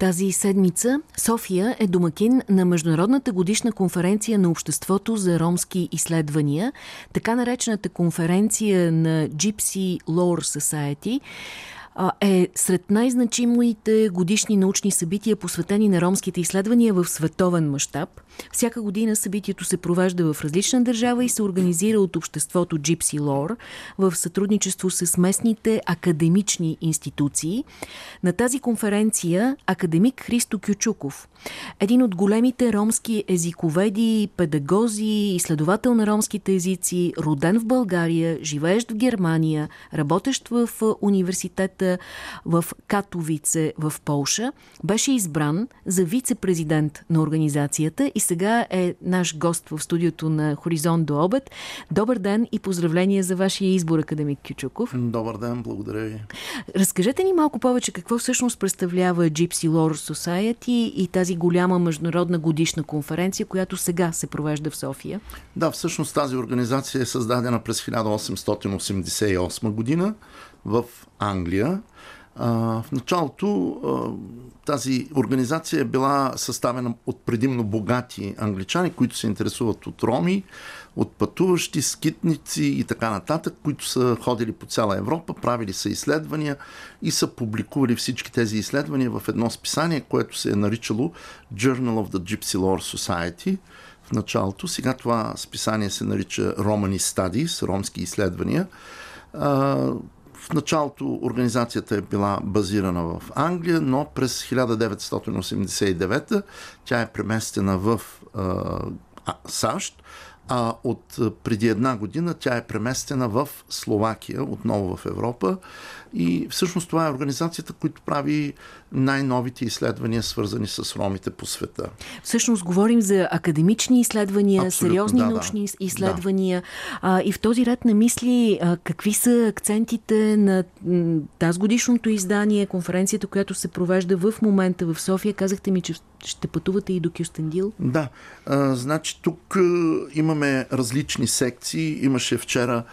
Тази седмица София е домакин на Международната годишна конференция на Обществото за ромски изследвания, така наречената конференция на Gypsy Lore Society е сред най-значимите годишни научни събития, посветени на ромските изследвания в световен мащаб. Всяка година събитието се провежда в различна държава и се организира от обществото Gypsy Lore в сътрудничество с местните академични институции. На тази конференция академик Христо Кючуков, един от големите ромски езиковеди, педагози, изследовател на ромските езици, роден в България, живеещ в Германия, работещ в университета в Катовице в Полша, беше избран за вице-президент на организацията и сега е наш гост в студиото на Хоризонт до обед. Добър ден и поздравления за вашия избор, академик Кючуков. Добър ден, благодаря ви. Разкажете ни малко повече какво всъщност представлява Gypsy Lore Society и тази голяма международна годишна конференция, която сега се провежда в София. Да, всъщност тази организация е създадена през 1888 година в Англия. В началото тази организация е била съставена от предимно богати англичани, които се интересуват от роми, от пътуващи, скитници и така нататък, които са ходили по цяла Европа, правили са изследвания и са публикували всички тези изследвания в едно списание, което се е наричало Journal of the Gypsy Lore Society в началото. Сега това списание се нарича Romani Studies, ромски изследвания в началото организацията е била базирана в Англия, но през 1989 тя е преместена в а, САЩ, а от преди една година тя е преместена в Словакия, отново в Европа. И всъщност това е организацията, която прави най-новите изследвания, свързани с ромите по света. Всъщност говорим за академични изследвания, Абсолютно, сериозни да, научни да. изследвания. Да. А, и в този ред на мисли, а, какви са акцентите на тази годишното издание, конференцията, която се провежда в момента в София? Казахте ми, че ще пътувате и до Кюстендил? Да. А, значи тук а, имаме различни секции. Имаше вчера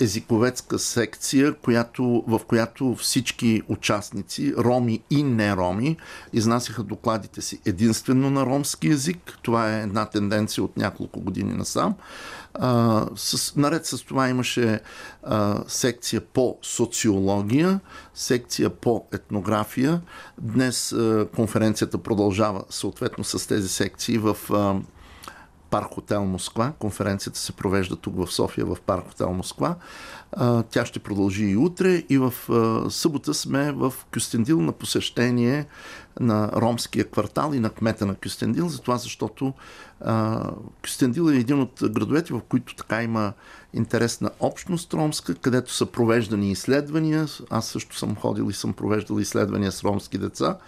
езиковецка секция, която, в която всички участници, роми и нероми, изнасяха докладите си единствено на ромски язик. Това е една тенденция от няколко години насам. А, с, наред с това имаше а, секция по социология, секция по етнография. Днес а, конференцията продължава съответно с тези секции в а, Парк Хотел Москва. Конференцията се провежда тук в София в Парк Хотел Москва. Тя ще продължи и утре и в събота сме в Кюстендил на посещение на ромския квартал и на кмета на Кюстендил, затова защото Кюстендил е един от градовете, в които така има интересна общност ромска, където са провеждани изследвания. Аз също съм ходил и съм провеждал изследвания с ромски деца.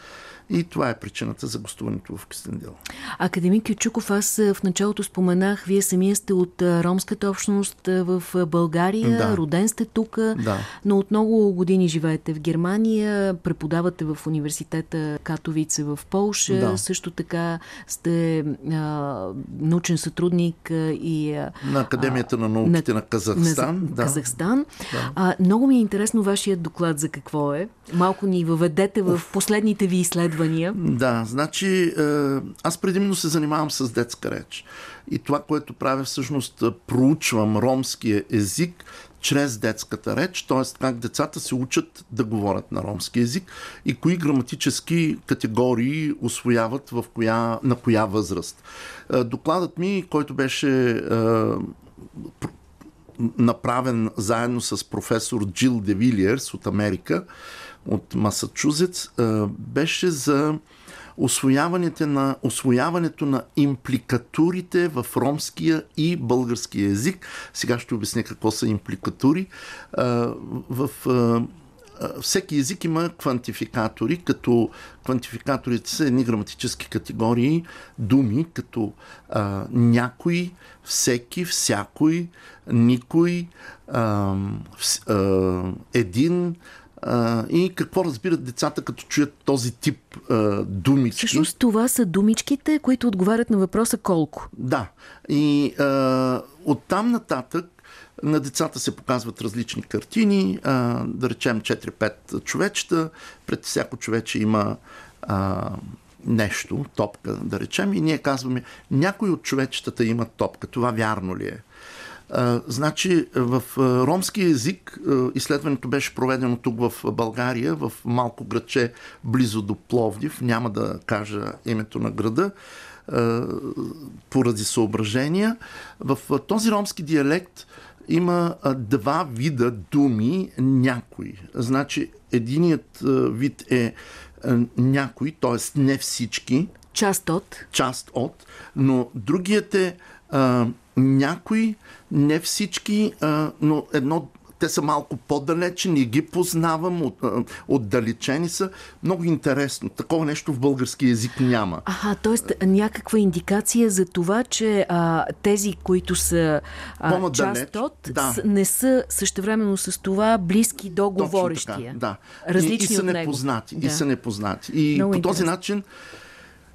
И това е причината за гостуването в Кистендил. Академик Ючуков, аз в началото споменах, вие самия сте от ромската общност в България, да. роден сте тук, да. но от много години живеете в Германия, преподавате в университета Катовице в Полша, да. също така сте а, научен сътрудник и... А, на Академията а, на науките на, на Казахстан. На да. Казахстан. Да. А, много ми е интересно вашият доклад за какво е. Малко ни въведете в последните ви изследвания изследвания. Да, значи е, аз предимно се занимавам с детска реч. И това, което правя всъщност, е, проучвам ромския език чрез детската реч, т.е. как децата се учат да говорят на ромски език и кои граматически категории освояват в коя, на коя възраст. Е, докладът ми, който беше направен заедно с професор Джил Девилиерс от Америка, от Масачузетс, беше за на, освояването на импликатурите в ромския и българския език. Сега ще обясня какво са импликатури. В всеки език има квантификатори, като квантификаторите са едни граматически категории, думи, като а, някой, всеки, всякой, никой, а, а, един, а, и какво разбират децата, като чуят този тип а, думички. Всъщност това са думичките, които отговарят на въпроса колко. Да. И а, оттам нататък на децата се показват различни картини, а, да речем 4-5 човечета. Пред всяко човече има а, нещо, топка, да речем, и ние казваме, някой от човечетата имат топка. Това вярно ли е? А, значи, в ромски язик изследването беше проведено тук в България, в малко градче близо до Пловдив. Няма да кажа името на града поради съображения. В този ромски диалект има два вида думи някои. Значи, единият вид е някои, т.е. не всички. Част от. Част от. Но другият е някои, не всички, а, но едно те са малко по-далече, не ги познавам, от, отдалечени са. Много интересно. Такова нещо в български язик няма. Аха, т.е. някаква индикация за това, че а, тези, които са а, част от, да. не са същевременно с това близки до говорещия. да. Различни и, и са от непознати. Да. И са непознати. И Много по интересно. този начин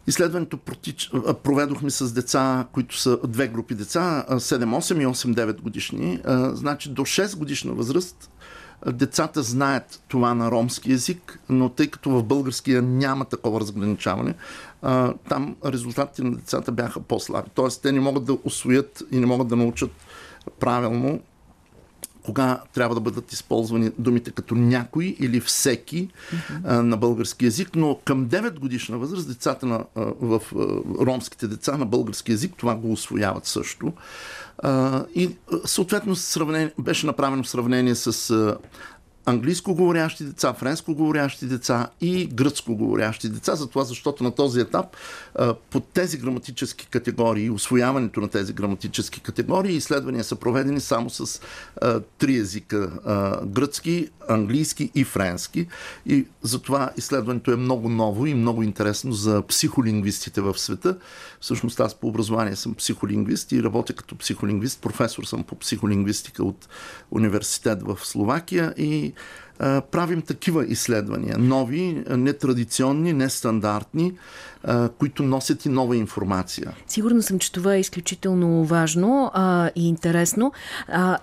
Изследването протич... проведохме с деца, които са две групи деца, 7-8 и 8-9 годишни. Значи до 6 годишна възраст децата знаят това на ромски язик, но тъй като в българския няма такова разграничаване, там резултатите на децата бяха по-слаби. Тоест те не могат да освоят и не могат да научат правилно кога трябва да бъдат използвани думите като някой или всеки а, на български язик, но към 9 годишна възраст децата на, в ромските деца на български язик това го освояват също. И съответно беше направено сравнение с английско говорящи деца, френско говорящи деца и гръцко говорящи деца. Затова, защото на този етап по тези граматически категории, освояването на тези граматически категории, изследвания са проведени само с три езика гръцки, английски и френски. И затова изследването е много ново и много интересно за психолингвистите в света. Всъщност аз по образование съм психолингвист и работя като психолингвист. Професор съм по психолингвистика от университет в Словакия и правим такива изследвания. Нови, нетрадиционни, нестандартни, които носят и нова информация. Сигурна съм, че това е изключително важно а, и интересно. А,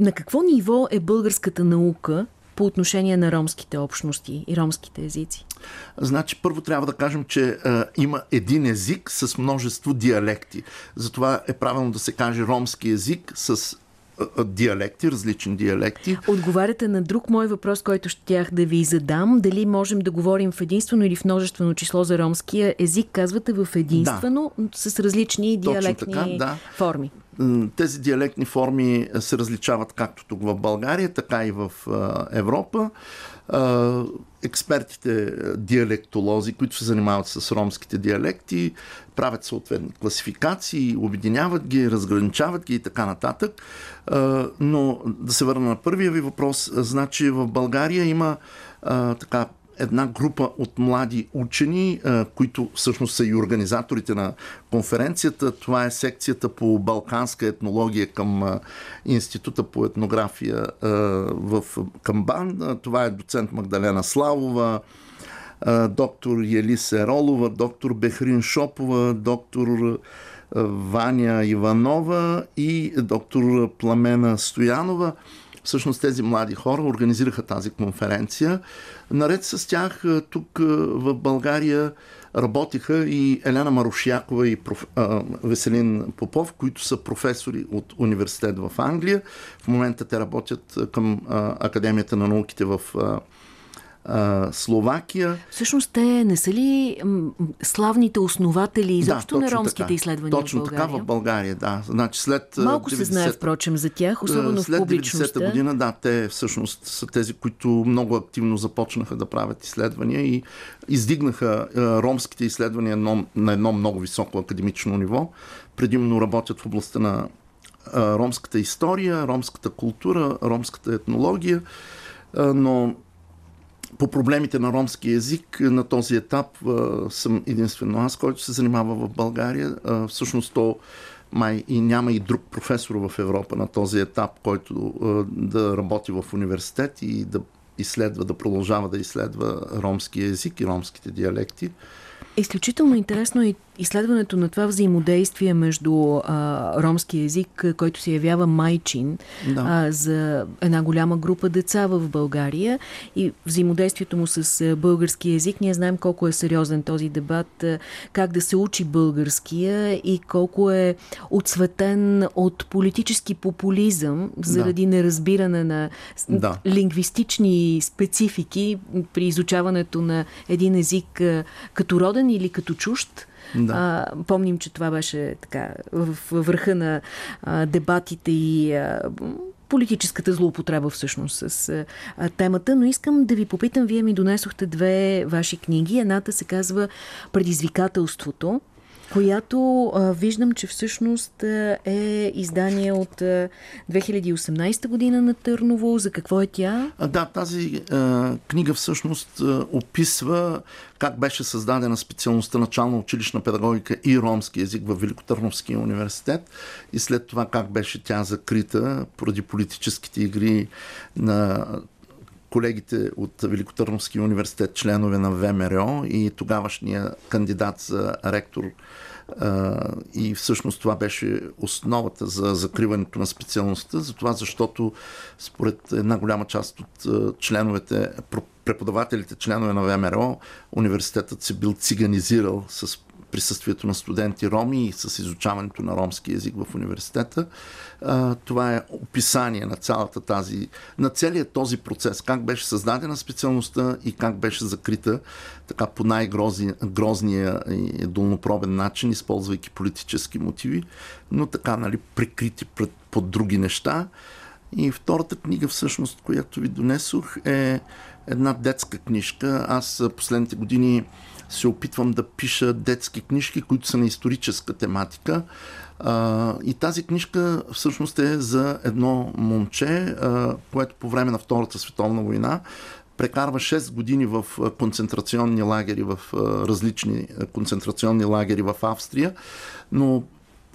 на какво ниво е българската наука по отношение на ромските общности и ромските езици? Значи, първо трябва да кажем, че а, има един език с множество диалекти. Затова е правилно да се каже ромски език с диалекти, различни диалекти. Отговаряте на друг мой въпрос, който щях да ви задам. Дали можем да говорим в единствено или в множествено число за ромския език? Казвате в единствено, да. с различни диалектни така, да. форми. Тези диалектни форми се различават както тук в България, така и в Европа. Експертите диалектолози, които се занимават с ромските диалекти, правят съответни класификации, обединяват ги, разграничават ги и така нататък. Но да се върна на първия ви въпрос, значи в България има така една група от млади учени, които всъщност са и организаторите на конференцията. Това е секцията по балканска етнология към Института по етнография в Камбан. Това е доцент Магдалена Славова, доктор Елиса Еролова, доктор Бехрин Шопова, доктор Ваня Иванова и доктор Пламена Стоянова. Всъщност тези млади хора организираха тази конференция. Наред с тях тук в България работиха и Елена Марушякова и проф... Веселин Попов, които са професори от университет в Англия. В момента те работят към Академията на науките в Словакия. Всъщност те не са ли славните основатели изобщо да, на ромските така. изследвания точно в България? Точно така в България, да. Значи след Малко 90... се знае, впрочем, за тях, особено след в публичността. След 90-та година, да, те всъщност са тези, които много активно започнаха да правят изследвания и издигнаха ромските изследвания на едно много високо академично ниво. Предимно работят в областта на ромската история, ромската култура, ромската етнология, но по проблемите на ромски язик на този етап съм единствено аз, който се занимава в България. Всъщност то май и няма и друг професор в Европа на този етап, който да работи в университет и да изследва, да продължава да изследва ромски язик и ромските диалекти. Изключително интересно е изследването на това взаимодействие между а, ромския език, който се явява майчин да. а, за една голяма група деца в България и взаимодействието му с българския език. Ние знаем колко е сериозен този дебат, как да се учи българския и колко е отсветен от политически популизъм заради да. неразбиране на да. лингвистични специфики при изучаването на един език като роден или като чужд. Да. А, помним, че това беше така в върха на а, дебатите и а, политическата злоупотреба всъщност с а, темата, но искам да ви попитам, вие ми донесохте две ваши книги. Едната се казва Предизвикателството която а, виждам, че всъщност е издание от а, 2018 година на Търново. За какво е тя? А, да, тази а, книга всъщност а, описва как беше създадена специалността начална училищна педагогика и ромски язик в Великотърновския университет и след това как беше тя закрита поради политическите игри на колегите от Великотърновския университет, членове на ВМРО и тогавашния кандидат за ректор и всъщност това беше основата за закриването на специалността, за това защото според една голяма част от членовете, преподавателите, членове на ВМРО, университетът се бил циганизирал с присъствието на студенти роми и с изучаването на ромски язик в университета. Това е описание на цялата тази, на целият този процес, как беше създадена специалността и как беше закрита така по най-грозния и долнопробен начин, използвайки политически мотиви, но така, нали, прикрити пред, под други неща. И втората книга, всъщност, която ви донесох, е една детска книжка. Аз последните години се опитвам да пиша детски книжки, които са на историческа тематика. И тази книжка всъщност е за едно момче, което по време на Втората световна война прекарва 6 години в концентрационни лагери, в различни концентрационни лагери в Австрия, но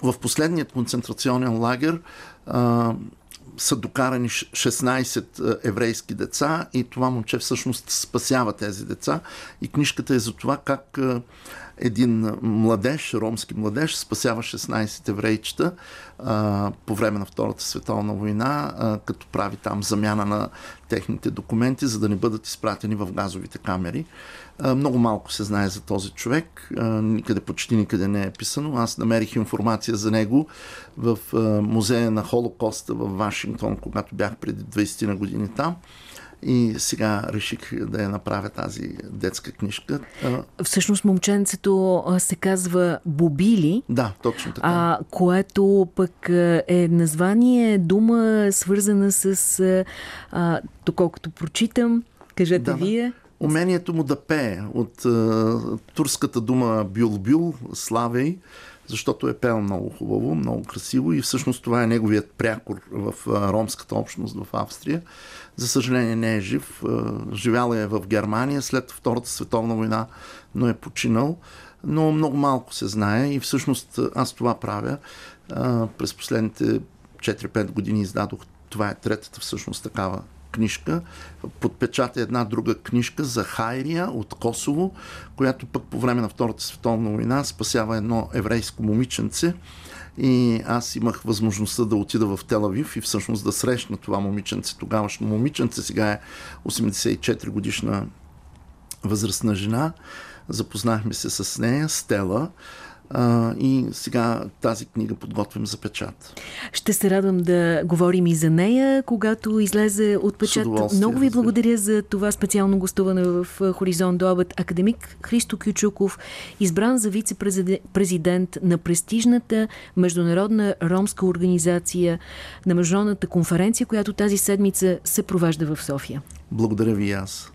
в последният концентрационен лагер са докарани 16 еврейски деца и това момче всъщност спасява тези деца. И книжката е за това как един младеж, ромски младеж, спасява 16 еврейчета а, по време на Втората световна война, а, като прави там замяна на техните документи, за да не бъдат изпратени в газовите камери. А, много малко се знае за този човек, а, никъде, почти никъде не е писано. Аз намерих информация за него в а, музея на Холокоста в Вашингтон, когато бях преди 20 на години там. И сега реших да я направя тази детска книжка. Всъщност момченцето се казва Бобили. Да, точно така. А, което пък е название, дума свързана с, а, доколкото прочитам, кажете да, вие. Умението му да пее от а, турската дума бюл-бюл, славей, защото е пел много хубаво, много красиво и всъщност това е неговият прякор в ромската общност в Австрия. За съжаление не е жив. Живял е в Германия след Втората световна война, но е починал. Но много малко се знае и всъщност аз това правя. През последните 4-5 години издадох, това е третата всъщност такава книжка, подпечата една друга книжка за Хайрия от Косово, която пък по време на Втората световна война спасява едно еврейско момиченце. И аз имах възможността да отида в Телавив и всъщност да срещна това момиченце, тогавашно момиченце, сега е 84 годишна възрастна жена. Запознахме се с нея, Стела. А, и сега тази книга подготвям за печат. Ще се радвам да говорим и за нея, когато излезе от печат. Много ви благодаря за това специално гостуване в Хоризонт до обед. Академик Христо Кючуков, избран за вице-президент на престижната международна ромска организация на Международната конференция, която тази седмица се провежда в София. Благодаря ви и аз.